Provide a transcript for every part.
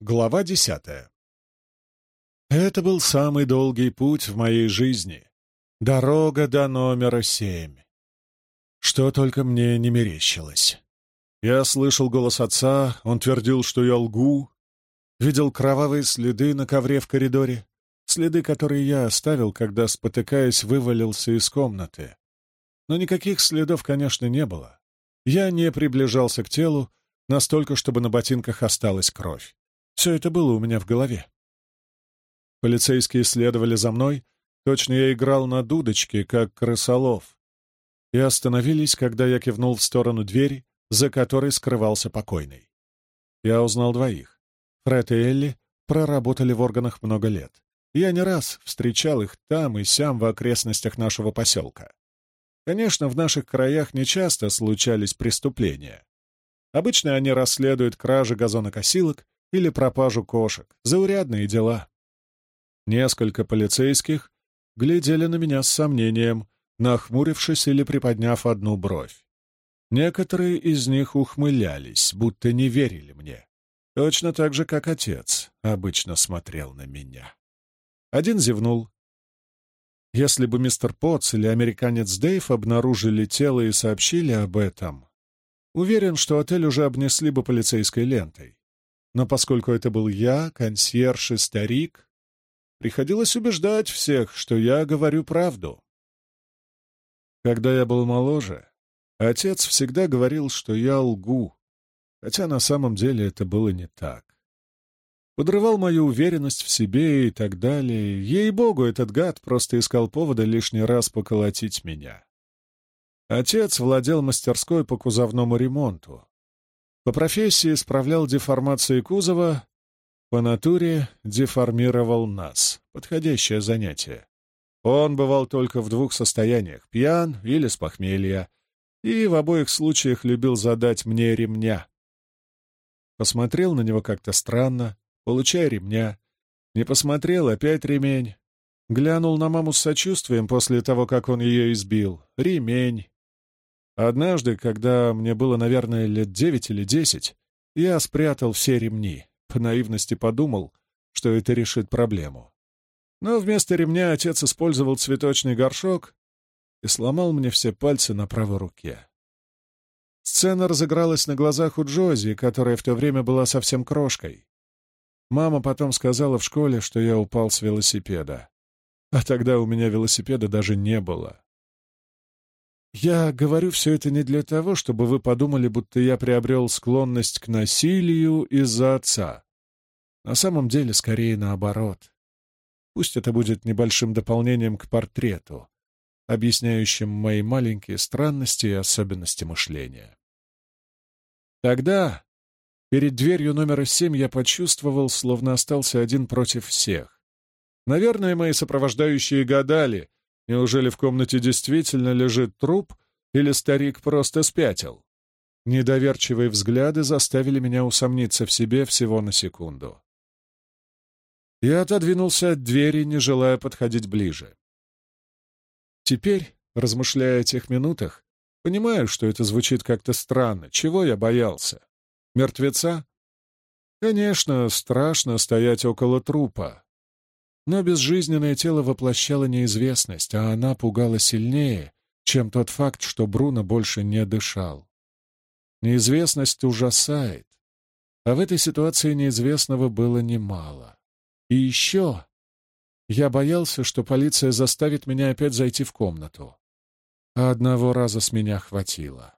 Глава десятая. Это был самый долгий путь в моей жизни. Дорога до номера семь. Что только мне не мерещилось. Я слышал голос отца, он твердил, что я лгу, видел кровавые следы на ковре в коридоре, следы, которые я оставил, когда, спотыкаясь, вывалился из комнаты. Но никаких следов, конечно, не было. Я не приближался к телу настолько, чтобы на ботинках осталась кровь. Все это было у меня в голове. Полицейские следовали за мной, точно я играл на дудочке, как крысолов, и остановились, когда я кивнул в сторону двери, за которой скрывался покойный. Я узнал двоих. Фред и Элли проработали в органах много лет. Я не раз встречал их там и сям в окрестностях нашего поселка. Конечно, в наших краях нечасто случались преступления. Обычно они расследуют кражи газонокосилок или пропажу кошек. Заурядные дела. Несколько полицейских глядели на меня с сомнением, нахмурившись или приподняв одну бровь. Некоторые из них ухмылялись, будто не верили мне. Точно так же, как отец обычно смотрел на меня. Один зевнул, если бы мистер Потц или американец Дэйв обнаружили тело и сообщили об этом, уверен, что отель уже обнесли бы полицейской лентой. Но поскольку это был я, консьерж и старик, приходилось убеждать всех, что я говорю правду. Когда я был моложе, отец всегда говорил, что я лгу, хотя на самом деле это было не так подрывал мою уверенность в себе и так далее. Ей-богу, этот гад просто искал повода лишний раз поколотить меня. Отец владел мастерской по кузовному ремонту. По профессии справлял деформации кузова, по натуре деформировал нас. Подходящее занятие. Он бывал только в двух состояниях — пьян или с похмелья, и в обоих случаях любил задать мне ремня. Посмотрел на него как-то странно, Получай ремня. Не посмотрел, опять ремень. Глянул на маму с сочувствием после того, как он ее избил. Ремень. Однажды, когда мне было, наверное, лет девять или десять, я спрятал все ремни. По наивности подумал, что это решит проблему. Но вместо ремня отец использовал цветочный горшок и сломал мне все пальцы на правой руке. Сцена разыгралась на глазах у Джози, которая в то время была совсем крошкой. Мама потом сказала в школе, что я упал с велосипеда. А тогда у меня велосипеда даже не было. Я говорю все это не для того, чтобы вы подумали, будто я приобрел склонность к насилию из-за отца. На самом деле, скорее наоборот. Пусть это будет небольшим дополнением к портрету, объясняющим мои маленькие странности и особенности мышления. Тогда, Перед дверью номера семь я почувствовал, словно остался один против всех. Наверное, мои сопровождающие гадали, неужели в комнате действительно лежит труп, или старик просто спятил. Недоверчивые взгляды заставили меня усомниться в себе всего на секунду. Я отодвинулся от двери, не желая подходить ближе. Теперь, размышляя о тех минутах, понимаю, что это звучит как-то странно. Чего я боялся? Мертвеца? Конечно, страшно стоять около трупа. Но безжизненное тело воплощало неизвестность, а она пугала сильнее, чем тот факт, что Бруно больше не дышал. Неизвестность ужасает, а в этой ситуации неизвестного было немало. И еще я боялся, что полиция заставит меня опять зайти в комнату. А одного раза с меня хватило.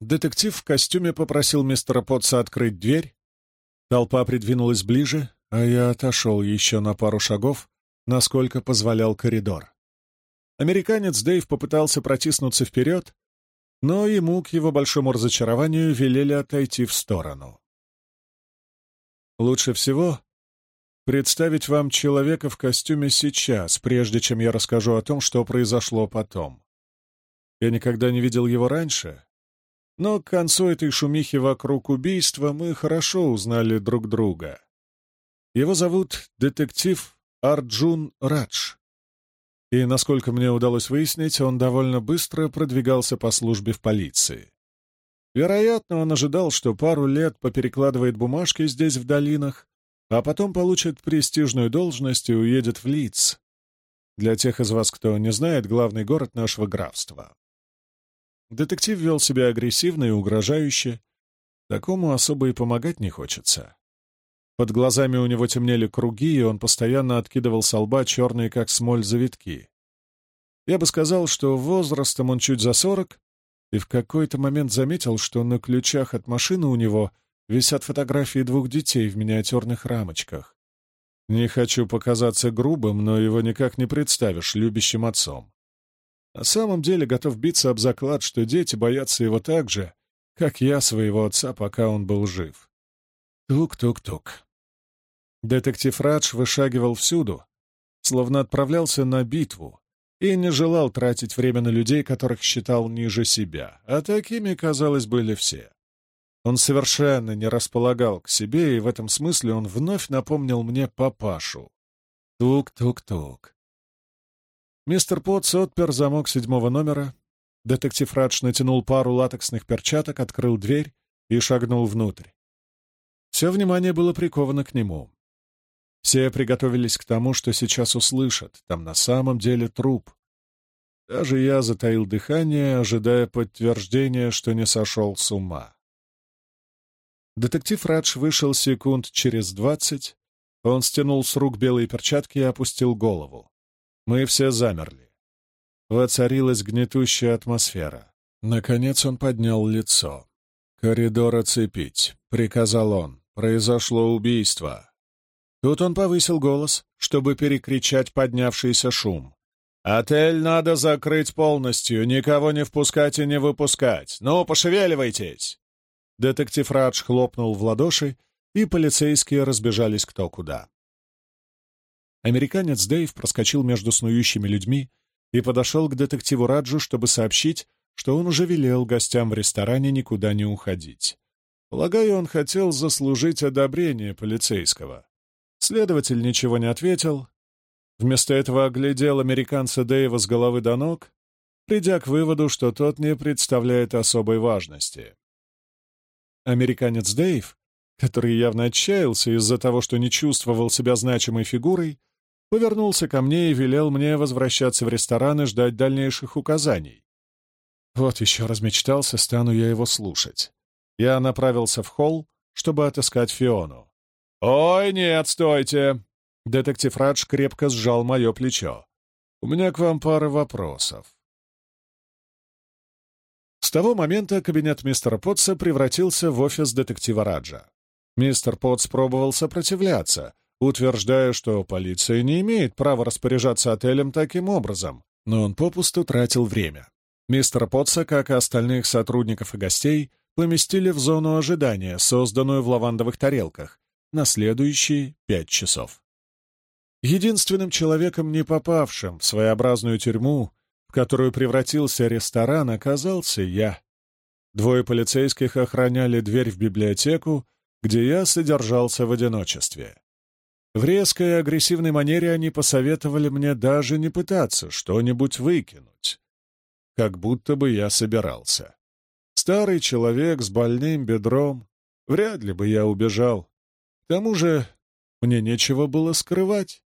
Детектив в костюме попросил мистера Потца открыть дверь. Толпа придвинулась ближе, а я отошел еще на пару шагов, насколько позволял коридор. Американец Дэйв попытался протиснуться вперед, но ему, к его большому разочарованию, велели отойти в сторону. Лучше всего представить вам человека в костюме сейчас, прежде чем я расскажу о том, что произошло потом. Я никогда не видел его раньше, но к концу этой шумихи вокруг убийства мы хорошо узнали друг друга. Его зовут детектив Арджун Радж. И, насколько мне удалось выяснить, он довольно быстро продвигался по службе в полиции. Вероятно, он ожидал, что пару лет поперекладывает бумажки здесь, в долинах, а потом получит престижную должность и уедет в Лидс. Для тех из вас, кто не знает, главный город нашего графства. Детектив вел себя агрессивно и угрожающе. Такому особо и помогать не хочется. Под глазами у него темнели круги, и он постоянно откидывал со лба черные, как смоль, завитки. Я бы сказал, что возрастом он чуть за сорок, и в какой-то момент заметил, что на ключах от машины у него висят фотографии двух детей в миниатюрных рамочках. Не хочу показаться грубым, но его никак не представишь любящим отцом. На самом деле готов биться об заклад, что дети боятся его так же, как я своего отца, пока он был жив. Тук-тук-тук. Детектив Радж вышагивал всюду, словно отправлялся на битву, и не желал тратить время на людей, которых считал ниже себя, а такими, казалось, были все. Он совершенно не располагал к себе, и в этом смысле он вновь напомнил мне папашу. Тук-тук-тук. Мистер Потс отпер замок седьмого номера. Детектив Радж натянул пару латексных перчаток, открыл дверь и шагнул внутрь. Все внимание было приковано к нему. Все приготовились к тому, что сейчас услышат. Там на самом деле труп. Даже я затаил дыхание, ожидая подтверждения, что не сошел с ума. Детектив Радж вышел секунд через двадцать. Он стянул с рук белые перчатки и опустил голову. Мы все замерли. Воцарилась гнетущая атмосфера. Наконец он поднял лицо. «Коридор оцепить», — приказал он. «Произошло убийство. Тут он повысил голос, чтобы перекричать поднявшийся шум. «Отель надо закрыть полностью, никого не впускать и не выпускать. Ну, пошевеливайтесь!» Детектив Радж хлопнул в ладоши, и полицейские разбежались кто куда. Американец Дэйв проскочил между снующими людьми и подошел к детективу Раджу, чтобы сообщить, что он уже велел гостям в ресторане никуда не уходить. Полагаю, он хотел заслужить одобрение полицейского. Следователь ничего не ответил. Вместо этого оглядел американца Дэйва с головы до ног, придя к выводу, что тот не представляет особой важности. Американец Дэйв, который явно отчаялся из-за того, что не чувствовал себя значимой фигурой, повернулся ко мне и велел мне возвращаться в ресторан и ждать дальнейших указаний. Вот еще размечтался, стану я его слушать. Я направился в холл, чтобы отыскать Фиону. «Ой, нет, стойте!» Детектив Радж крепко сжал мое плечо. «У меня к вам пара вопросов». С того момента кабинет мистера Потца превратился в офис детектива Раджа. Мистер Потц пробовал сопротивляться, утверждая, что полиция не имеет права распоряжаться отелем таким образом, но он попусту тратил время. Мистера Потца, как и остальных сотрудников и гостей, поместили в зону ожидания, созданную в лавандовых тарелках, на следующие пять часов. Единственным человеком, не попавшим в своеобразную тюрьму, в которую превратился ресторан, оказался я. Двое полицейских охраняли дверь в библиотеку, где я содержался в одиночестве. В резкой агрессивной манере они посоветовали мне даже не пытаться что-нибудь выкинуть. Как будто бы я собирался. Старый человек с больным бедром. Вряд ли бы я убежал. К тому же мне нечего было скрывать.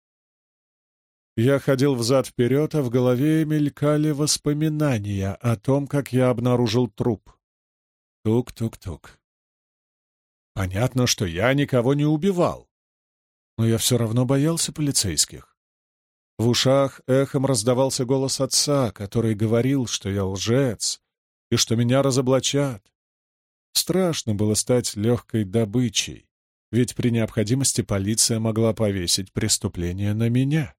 Я ходил взад-вперед, а в голове мелькали воспоминания о том, как я обнаружил труп. Тук-тук-тук. Понятно, что я никого не убивал, но я все равно боялся полицейских. В ушах эхом раздавался голос отца, который говорил, что я лжец и что меня разоблачат. Страшно было стать легкой добычей ведь при необходимости полиция могла повесить преступление на меня.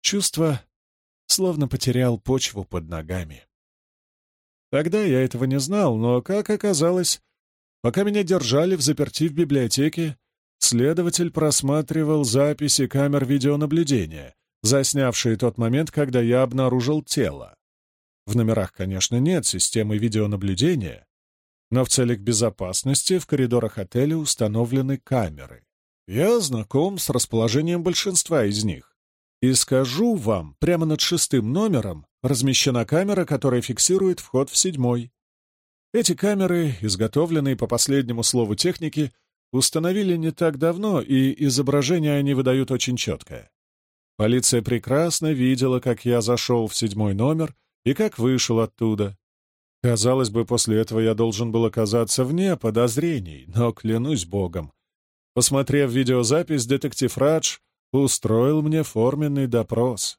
Чувство словно потерял почву под ногами. Тогда я этого не знал, но, как оказалось, пока меня держали в заперти в библиотеке, следователь просматривал записи камер видеонаблюдения, заснявшие тот момент, когда я обнаружил тело. В номерах, конечно, нет системы видеонаблюдения, но в целях безопасности в коридорах отеля установлены камеры. Я знаком с расположением большинства из них. И скажу вам, прямо над шестым номером размещена камера, которая фиксирует вход в седьмой. Эти камеры, изготовленные по последнему слову техники, установили не так давно, и изображение они выдают очень четкое. Полиция прекрасно видела, как я зашел в седьмой номер и как вышел оттуда. Казалось бы, после этого я должен был оказаться вне подозрений, но, клянусь богом, посмотрев видеозапись, детектив Радж устроил мне форменный допрос.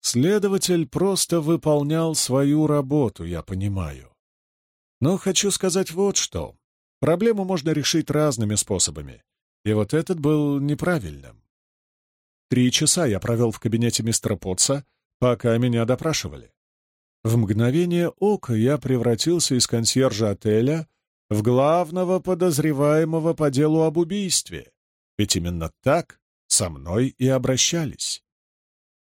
Следователь просто выполнял свою работу, я понимаю. Но хочу сказать вот что. Проблему можно решить разными способами, и вот этот был неправильным. Три часа я провел в кабинете мистера Потца, пока меня допрашивали. В мгновение ока я превратился из консьержа отеля в главного подозреваемого по делу об убийстве, ведь именно так со мной и обращались.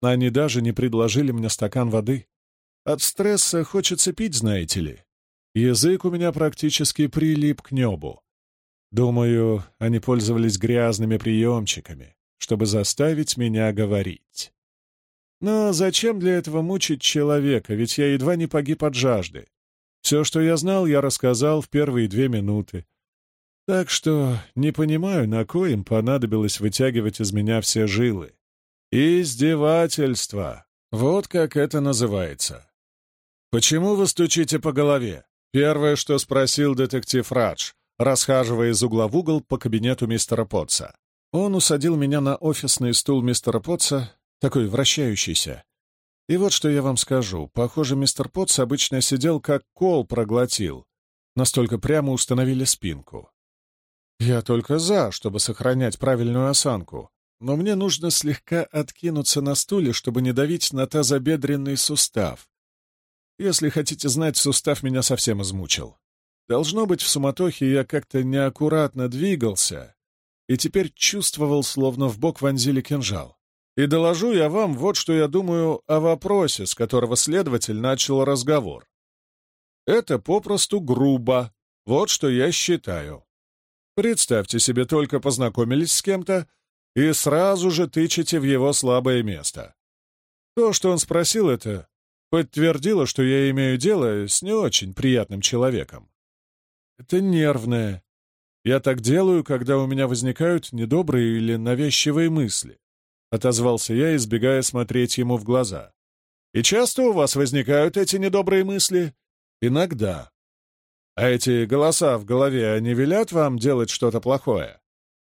Они даже не предложили мне стакан воды. От стресса хочется пить, знаете ли. Язык у меня практически прилип к небу. Думаю, они пользовались грязными приемчиками чтобы заставить меня говорить. Но зачем для этого мучить человека, ведь я едва не погиб от жажды. Все, что я знал, я рассказал в первые две минуты. Так что не понимаю, на кой им понадобилось вытягивать из меня все жилы. Издевательство. Вот как это называется. «Почему вы стучите по голове?» Первое, что спросил детектив Радж, расхаживая из угла в угол по кабинету мистера Потца. Он усадил меня на офисный стул мистера Потца, такой вращающийся. И вот что я вам скажу. Похоже, мистер Потц обычно сидел как кол проглотил. Настолько прямо установили спинку. Я только за, чтобы сохранять правильную осанку. Но мне нужно слегка откинуться на стуле, чтобы не давить на тазобедренный сустав. Если хотите знать, сустав меня совсем измучил. Должно быть, в суматохе я как-то неаккуратно двигался, и теперь чувствовал, словно в бок вонзили кинжал. И доложу я вам вот что я думаю о вопросе, с которого следователь начал разговор. Это попросту грубо, вот что я считаю. Представьте себе, только познакомились с кем-то и сразу же тычете в его слабое место. То, что он спросил, это подтвердило, что я имею дело с не очень приятным человеком. Это нервное, я так делаю, когда у меня возникают недобрые или навязчивые мысли. Отозвался я, избегая смотреть ему в глаза. И часто у вас возникают эти недобрые мысли? Иногда. А эти голоса в голове, они велят вам делать что-то плохое?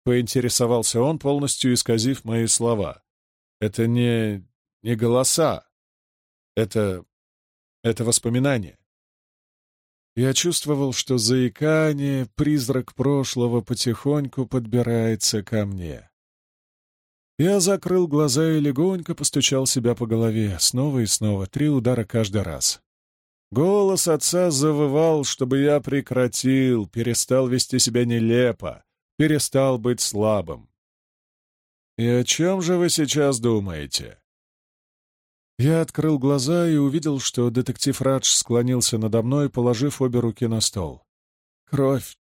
Поинтересовался он, полностью исказив мои слова. Это не... не голоса. Это... это воспоминания. Я чувствовал, что заикание, призрак прошлого потихоньку подбирается ко мне. Я закрыл глаза и легонько постучал себя по голове, снова и снова, три удара каждый раз. Голос отца завывал, чтобы я прекратил, перестал вести себя нелепо, перестал быть слабым. «И о чем же вы сейчас думаете?» Я открыл глаза и увидел, что детектив Радж склонился надо мной, положив обе руки на стол. «Кровь,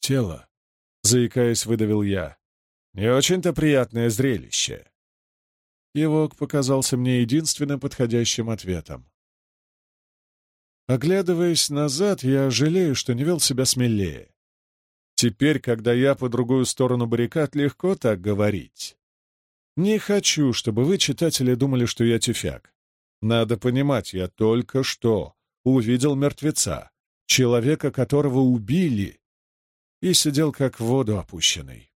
тело», — заикаясь, выдавил я. «Не очень-то приятное зрелище». Кивок показался мне единственным подходящим ответом. Оглядываясь назад, я жалею, что не вел себя смелее. Теперь, когда я по другую сторону баррикад, легко так говорить. Не хочу, чтобы вы, читатели, думали, что я тюфяк. Надо понимать, я только что увидел мертвеца, человека, которого убили, и сидел как в воду опущенный.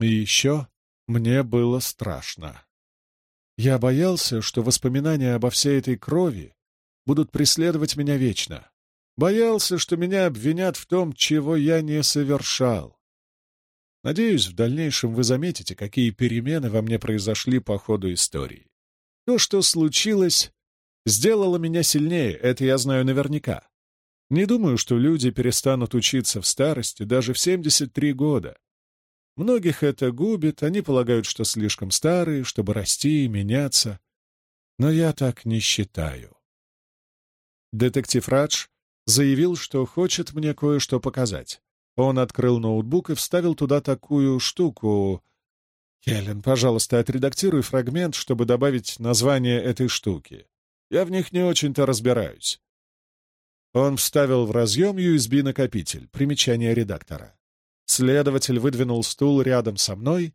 И еще мне было страшно. Я боялся, что воспоминания обо всей этой крови будут преследовать меня вечно. Боялся, что меня обвинят в том, чего я не совершал. Надеюсь, в дальнейшем вы заметите, какие перемены во мне произошли по ходу истории. То, что случилось, сделало меня сильнее, это я знаю наверняка. Не думаю, что люди перестанут учиться в старости даже в 73 года. Многих это губит, они полагают, что слишком старые, чтобы расти и меняться. Но я так не считаю. Детектив Радж заявил, что хочет мне кое-что показать. Он открыл ноутбук и вставил туда такую штуку. «Хелен, пожалуйста, отредактируй фрагмент, чтобы добавить название этой штуки. Я в них не очень-то разбираюсь». Он вставил в разъем USB-накопитель, примечание редактора. Следователь выдвинул стул рядом со мной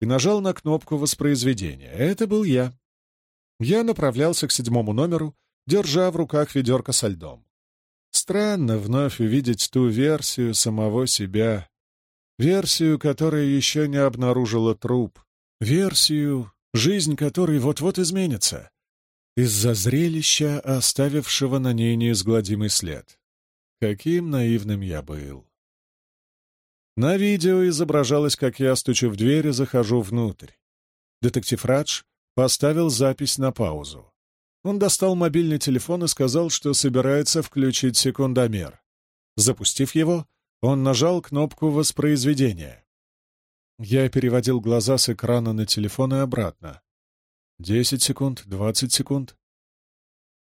и нажал на кнопку воспроизведения. Это был я. Я направлялся к седьмому номеру, держа в руках ведерко со льдом. Странно вновь увидеть ту версию самого себя, версию, которая еще не обнаружила труп, версию, жизнь которой вот-вот изменится, из-за зрелища, оставившего на ней неизгладимый след. Каким наивным я был. На видео изображалось, как я, стучу в дверь и захожу внутрь. Детектив Радж поставил запись на паузу. Он достал мобильный телефон и сказал, что собирается включить секундомер. Запустив его, он нажал кнопку воспроизведения. Я переводил глаза с экрана на телефон и обратно. Десять секунд, двадцать секунд.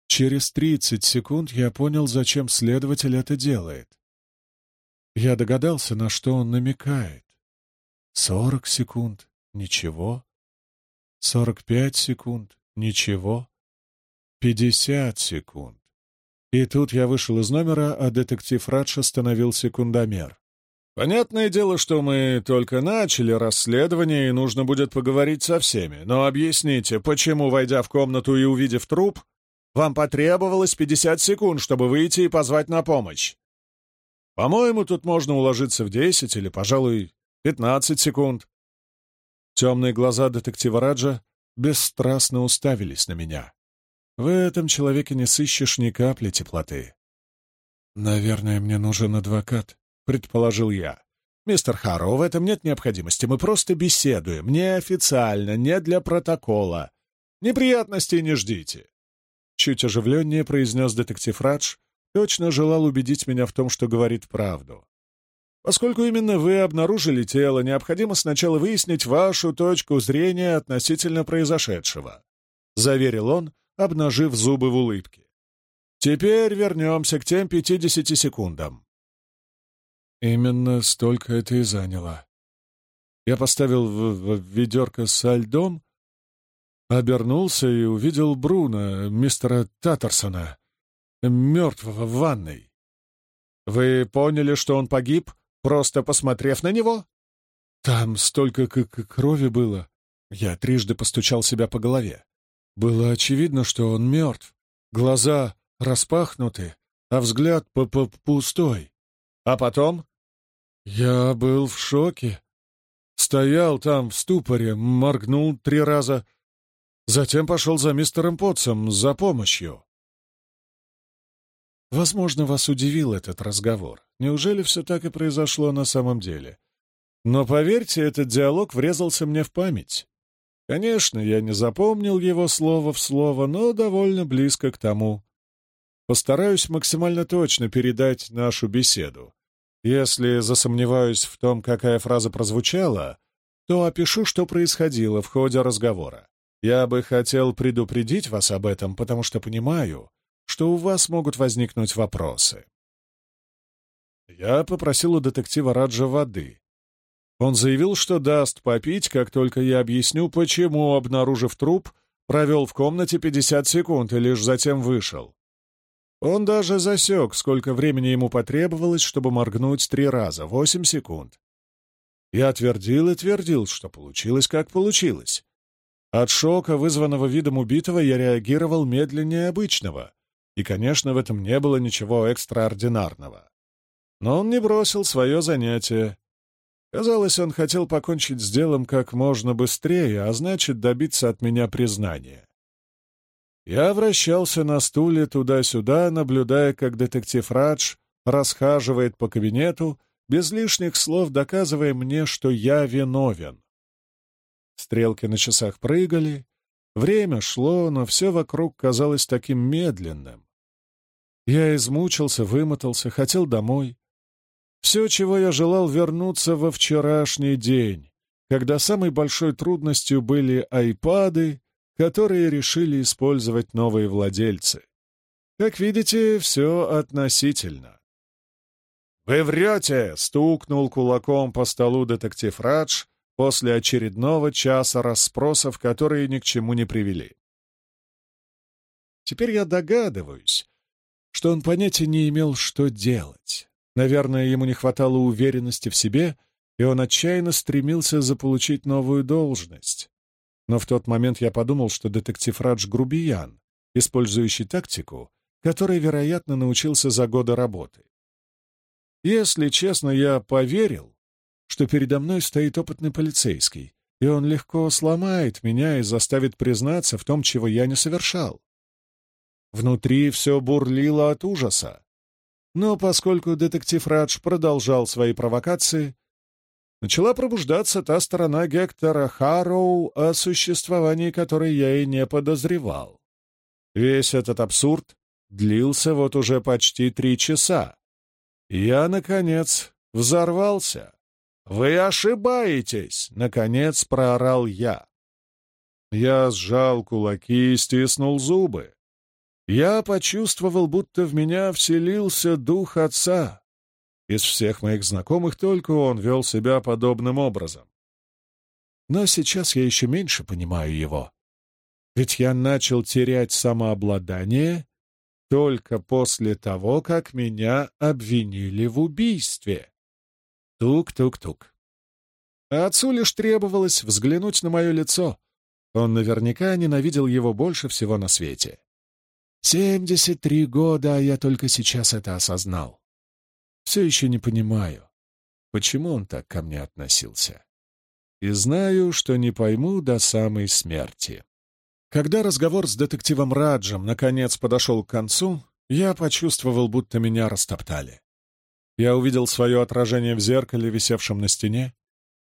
Через тридцать секунд я понял, зачем следователь это делает. Я догадался, на что он намекает. Сорок секунд — ничего. Сорок пять секунд — ничего. Пятьдесят секунд. И тут я вышел из номера, а детектив Радж остановил секундомер. Понятное дело, что мы только начали расследование, и нужно будет поговорить со всеми. Но объясните, почему, войдя в комнату и увидев труп, вам потребовалось 50 секунд, чтобы выйти и позвать на помощь? По-моему, тут можно уложиться в 10 или, пожалуй, 15 секунд. Темные глаза детектива Раджа бесстрастно уставились на меня. В этом человеке не сыщешь ни капли теплоты. «Наверное, мне нужен адвокат», — предположил я. «Мистер Харроу, в этом нет необходимости. Мы просто беседуем. Неофициально, не для протокола. Неприятностей не ждите». Чуть оживленнее произнес детектив Радж, точно желал убедить меня в том, что говорит правду. Поскольку именно вы обнаружили тело, необходимо сначала выяснить вашу точку зрения относительно произошедшего. Заверил он, обнажив зубы в улыбке. Теперь вернемся к тем пятидесяти секундам. Именно столько это и заняло. Я поставил в, в ведерко со льдом, обернулся и увидел Бруна, мистера Таттерсона, мертвого в ванной. Вы поняли, что он погиб, просто посмотрев на него? Там столько крови было. Я трижды постучал себя по голове. Было очевидно, что он мертв. Глаза распахнуты, а взгляд п -п пустой. А потом? Я был в шоке. Стоял там в ступоре, моргнул три раза. Затем пошел за мистером Потсом за помощью. Возможно, вас удивил этот разговор. Неужели все так и произошло на самом деле? Но поверьте, этот диалог врезался мне в память. Конечно, я не запомнил его слово в слово, но довольно близко к тому. Постараюсь максимально точно передать нашу беседу. Если засомневаюсь в том, какая фраза прозвучала, то опишу, что происходило в ходе разговора. Я бы хотел предупредить вас об этом, потому что понимаю, что у вас могут возникнуть вопросы. Я попросил у детектива Раджа воды, он заявил, что даст попить, как только я объясню, почему, обнаружив труп, провел в комнате 50 секунд и лишь затем вышел. Он даже засек, сколько времени ему потребовалось, чтобы моргнуть три раза — восемь секунд. Я твердил и твердил, что получилось, как получилось. От шока, вызванного видом убитого, я реагировал медленнее обычного, и, конечно, в этом не было ничего экстраординарного. Но он не бросил свое занятие, Казалось, он хотел покончить с делом как можно быстрее, а значит, добиться от меня признания. Я вращался на стуле туда-сюда, наблюдая, как детектив Радж расхаживает по кабинету, без лишних слов доказывая мне, что я виновен. Стрелки на часах прыгали, время шло, но все вокруг казалось таким медленным. Я измучился, вымотался, хотел домой. Все, чего я желал, вернуться во вчерашний день, когда самой большой трудностью были айпады, которые решили использовать новые владельцы. Как видите, все относительно. «Вы врете!» — стукнул кулаком по столу детектив Радж после очередного часа расспросов, которые ни к чему не привели. Теперь я догадываюсь, что он понятия не имел, что делать. Наверное, ему не хватало уверенности в себе, и он отчаянно стремился заполучить новую должность. Но в тот момент я подумал, что детектив Радж — грубиян, использующий тактику, которой, вероятно, научился за годы работы. Если честно, я поверил, что передо мной стоит опытный полицейский, и он легко сломает меня и заставит признаться в том, чего я не совершал. Внутри все бурлило от ужаса. Но поскольку детектив Радж продолжал свои провокации, начала пробуждаться та сторона Гектора Харроу, о существовании которой я и не подозревал. Весь этот абсурд длился вот уже почти три часа. Я, наконец, взорвался. «Вы ошибаетесь!» — наконец проорал я. Я сжал кулаки и стиснул зубы. Я почувствовал, будто в меня вселился дух отца. Из всех моих знакомых только он вел себя подобным образом. Но сейчас я еще меньше понимаю его. Ведь я начал терять самообладание только после того, как меня обвинили в убийстве. Тук-тук-тук. А отцу лишь требовалось взглянуть на мое лицо. Он наверняка ненавидел его больше всего на свете. Семьдесят три года, а я только сейчас это осознал. Все еще не понимаю, почему он так ко мне относился. И знаю, что не пойму до самой смерти. Когда разговор с детективом Раджем наконец подошел к концу, я почувствовал, будто меня растоптали. Я увидел свое отражение в зеркале, висевшем на стене.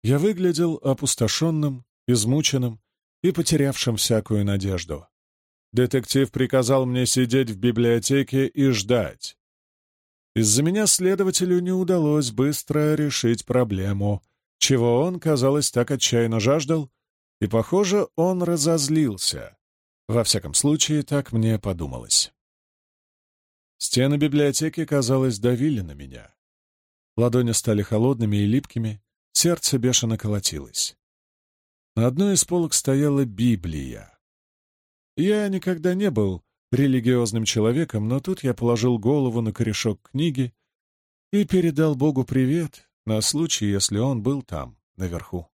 Я выглядел опустошенным, измученным и потерявшим всякую надежду. Детектив приказал мне сидеть в библиотеке и ждать. Из-за меня следователю не удалось быстро решить проблему, чего он, казалось, так отчаянно жаждал, и, похоже, он разозлился. Во всяком случае, так мне подумалось. Стены библиотеки, казалось, давили на меня. Ладони стали холодными и липкими, сердце бешено колотилось. На одной из полок стояла Библия. Я никогда не был религиозным человеком, но тут я положил голову на корешок книги и передал Богу привет на случай, если он был там, наверху.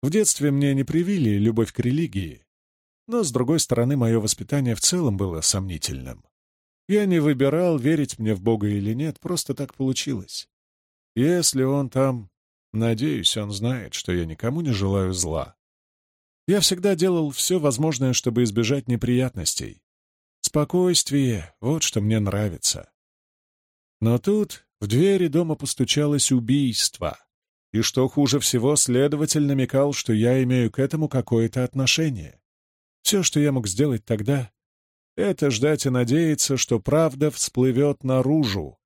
В детстве мне не привили любовь к религии, но, с другой стороны, мое воспитание в целом было сомнительным. Я не выбирал, верить мне в Бога или нет, просто так получилось. Если он там, надеюсь, он знает, что я никому не желаю зла. Я всегда делал все возможное, чтобы избежать неприятностей. Спокойствие — вот что мне нравится. Но тут в двери дома постучалось убийство. И что хуже всего, следователь намекал, что я имею к этому какое-то отношение. Все, что я мог сделать тогда, — это ждать и надеяться, что правда всплывет наружу,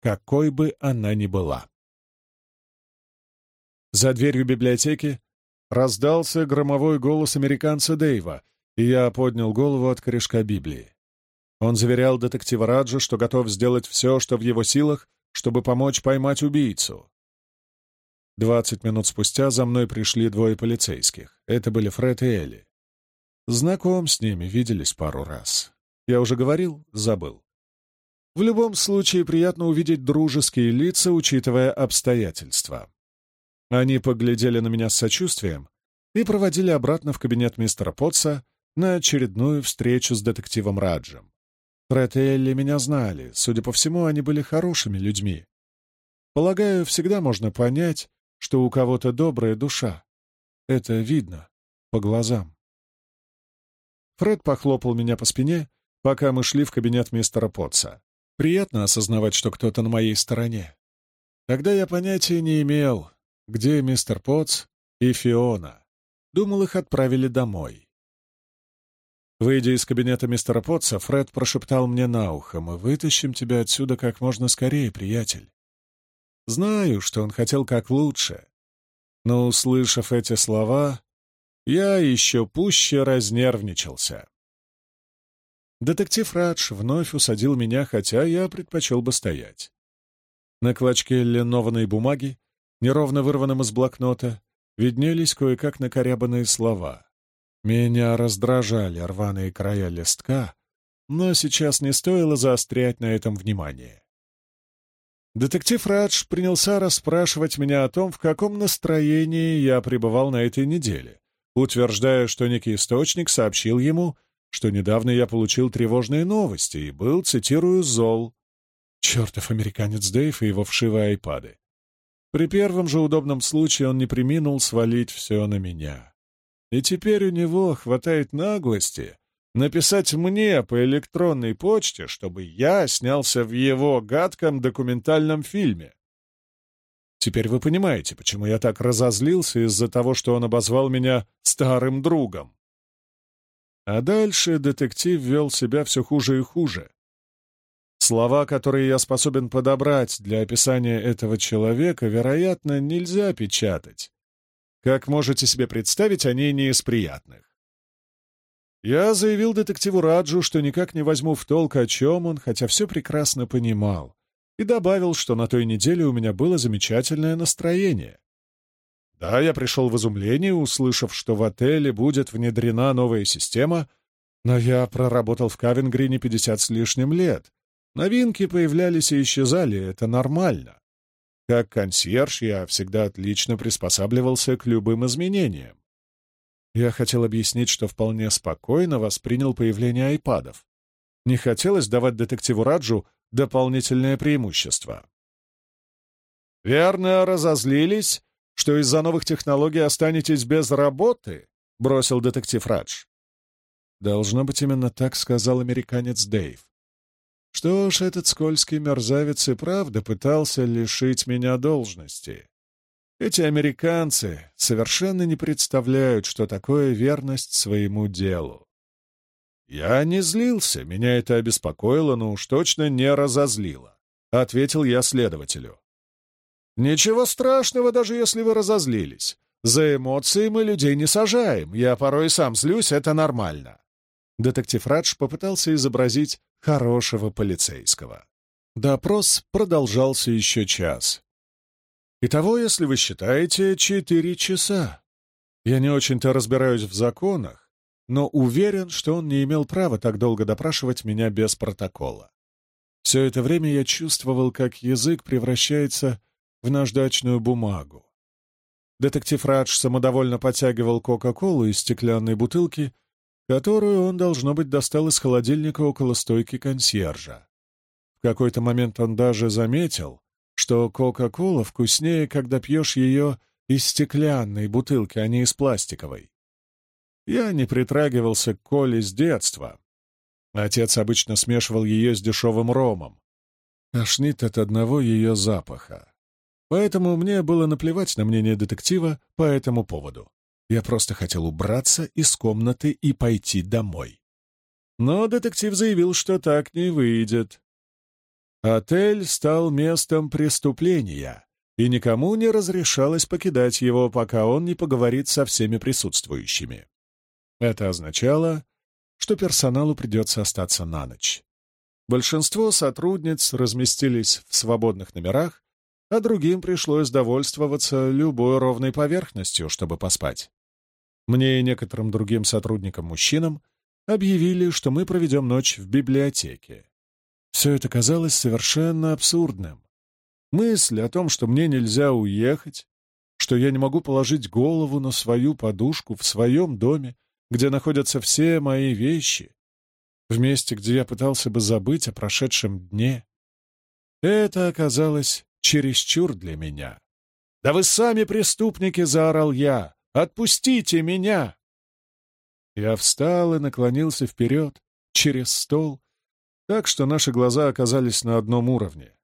какой бы она ни была. За дверью библиотеки Раздался громовой голос американца Дэйва, и я поднял голову от корешка Библии. Он заверял детектива Раджа, что готов сделать все, что в его силах, чтобы помочь поймать убийцу. Двадцать минут спустя за мной пришли двое полицейских. Это были Фред и Элли. Знаком с ними, виделись пару раз. Я уже говорил, забыл. В любом случае, приятно увидеть дружеские лица, учитывая обстоятельства. Они поглядели на меня с сочувствием и проводили обратно в кабинет мистера Потса на очередную встречу с детективом Раджем. Фред и Элли меня знали, судя по всему, они были хорошими людьми. Полагаю, всегда можно понять, что у кого-то добрая душа. Это видно по глазам. Фред похлопал меня по спине, пока мы шли в кабинет мистера Потса. Приятно осознавать, что кто-то на моей стороне. Тогда я понятия не имел, где мистер Потс и Фиона. Думал, их отправили домой. Выйдя из кабинета мистера Потса, Фред прошептал мне на ухо, «Мы вытащим тебя отсюда как можно скорее, приятель». Знаю, что он хотел как лучше, но, услышав эти слова, я еще пуще разнервничался. Детектив Радж вновь усадил меня, хотя я предпочел бы стоять. На клочке линованной бумаги неровно вырванном из блокнота, виднелись кое-как накорябанные слова. Меня раздражали рваные края листка, но сейчас не стоило заострять на этом внимание. Детектив Радж принялся расспрашивать меня о том, в каком настроении я пребывал на этой неделе, утверждая, что некий источник сообщил ему, что недавно я получил тревожные новости и был, цитирую, «зол». Чертов американец Дэйв и его вшивые айпады. При первом же удобном случае он не приминул свалить все на меня. И теперь у него хватает наглости написать мне по электронной почте, чтобы я снялся в его гадком документальном фильме. Теперь вы понимаете, почему я так разозлился из-за того, что он обозвал меня старым другом. А дальше детектив вел себя все хуже и хуже. Слова, которые я способен подобрать для описания этого человека, вероятно, нельзя печатать. Как можете себе представить, они не из приятных. Я заявил детективу Раджу, что никак не возьму в толк, о чем он, хотя все прекрасно понимал, и добавил, что на той неделе у меня было замечательное настроение. Да, я пришел в изумление, услышав, что в отеле будет внедрена новая система, но я проработал в Кавенгрине 50 с лишним лет. Новинки появлялись и исчезали, это нормально. Как консьерж я всегда отлично приспосабливался к любым изменениям. Я хотел объяснить, что вполне спокойно воспринял появление айпадов. Не хотелось давать детективу Раджу дополнительное преимущество. «Верно, разозлились, что из-за новых технологий останетесь без работы?» — бросил детектив Радж. Должно быть, именно так сказал американец Дэйв. Что ж, этот скользкий мерзавец и правда пытался лишить меня должности. Эти американцы совершенно не представляют, что такое верность своему делу. Я не злился, меня это обеспокоило, но уж точно не разозлило, — ответил я следователю. Ничего страшного, даже если вы разозлились. За эмоции мы людей не сажаем, я порой сам злюсь, это нормально. Детектив Радж попытался изобразить хорошего полицейского. Допрос продолжался еще час. Итого, если вы считаете, четыре часа. Я не очень-то разбираюсь в законах, но уверен, что он не имел права так долго допрашивать меня без протокола. Все это время я чувствовал, как язык превращается в наждачную бумагу. Детектив Радж самодовольно потягивал Кока-Колу из стеклянной бутылки, которую он, должно быть, достал из холодильника около стойки консьержа. В какой-то момент он даже заметил, что Кока-Кола вкуснее, когда пьешь ее из стеклянной бутылки, а не из пластиковой. Я не притрагивался к Коле с детства. Отец обычно смешивал ее с дешевым ромом. Тошнит от одного ее запаха. Поэтому мне было наплевать на мнение детектива по этому поводу. Я просто хотел убраться из комнаты и пойти домой. Но детектив заявил, что так не выйдет. Отель стал местом преступления, и никому не разрешалось покидать его, пока он не поговорит со всеми присутствующими. Это означало, что персоналу придется остаться на ночь. Большинство сотрудниц разместились в свободных номерах, а другим пришлось довольствоваться любой ровной поверхностью, чтобы поспать. Мне и некоторым другим сотрудникам-мужчинам объявили, что мы проведем ночь в библиотеке. Все это казалось совершенно абсурдным. Мысль о том, что мне нельзя уехать, что я не могу положить голову на свою подушку в своем доме, где находятся все мои вещи, в месте, где я пытался бы забыть о прошедшем дне. Это оказалось чересчур для меня. «Да вы сами преступники!» — заорал я. «Отпустите меня!» Я встал и наклонился вперед, через стол, так что наши глаза оказались на одном уровне.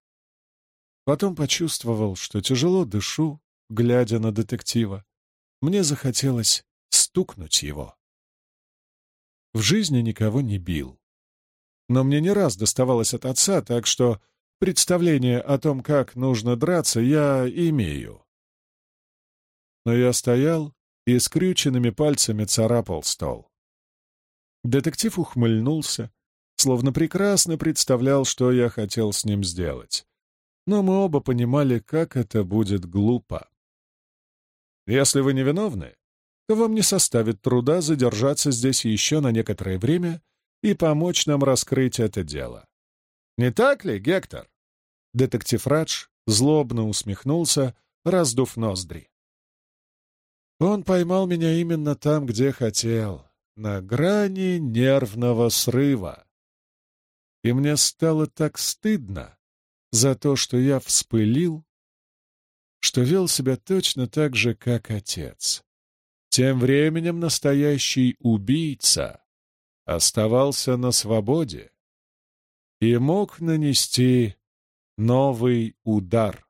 Потом почувствовал, что тяжело дышу, глядя на детектива. Мне захотелось стукнуть его. В жизни никого не бил. Но мне не раз доставалось от отца, так что представление о том, как нужно драться, я имею. Но я стоял и скрюченными пальцами царапал стол. Детектив ухмыльнулся, словно прекрасно представлял, что я хотел с ним сделать. Но мы оба понимали, как это будет глупо. Если вы невиновны, то вам не составит труда задержаться здесь еще на некоторое время и помочь нам раскрыть это дело. Не так ли, Гектор? Детектив Радж злобно усмехнулся, раздув ноздри. Он поймал меня именно там, где хотел, на грани нервного срыва. И мне стало так стыдно за то, что я вспылил, что вел себя точно так же, как отец. Тем временем настоящий убийца оставался на свободе и мог нанести новый удар.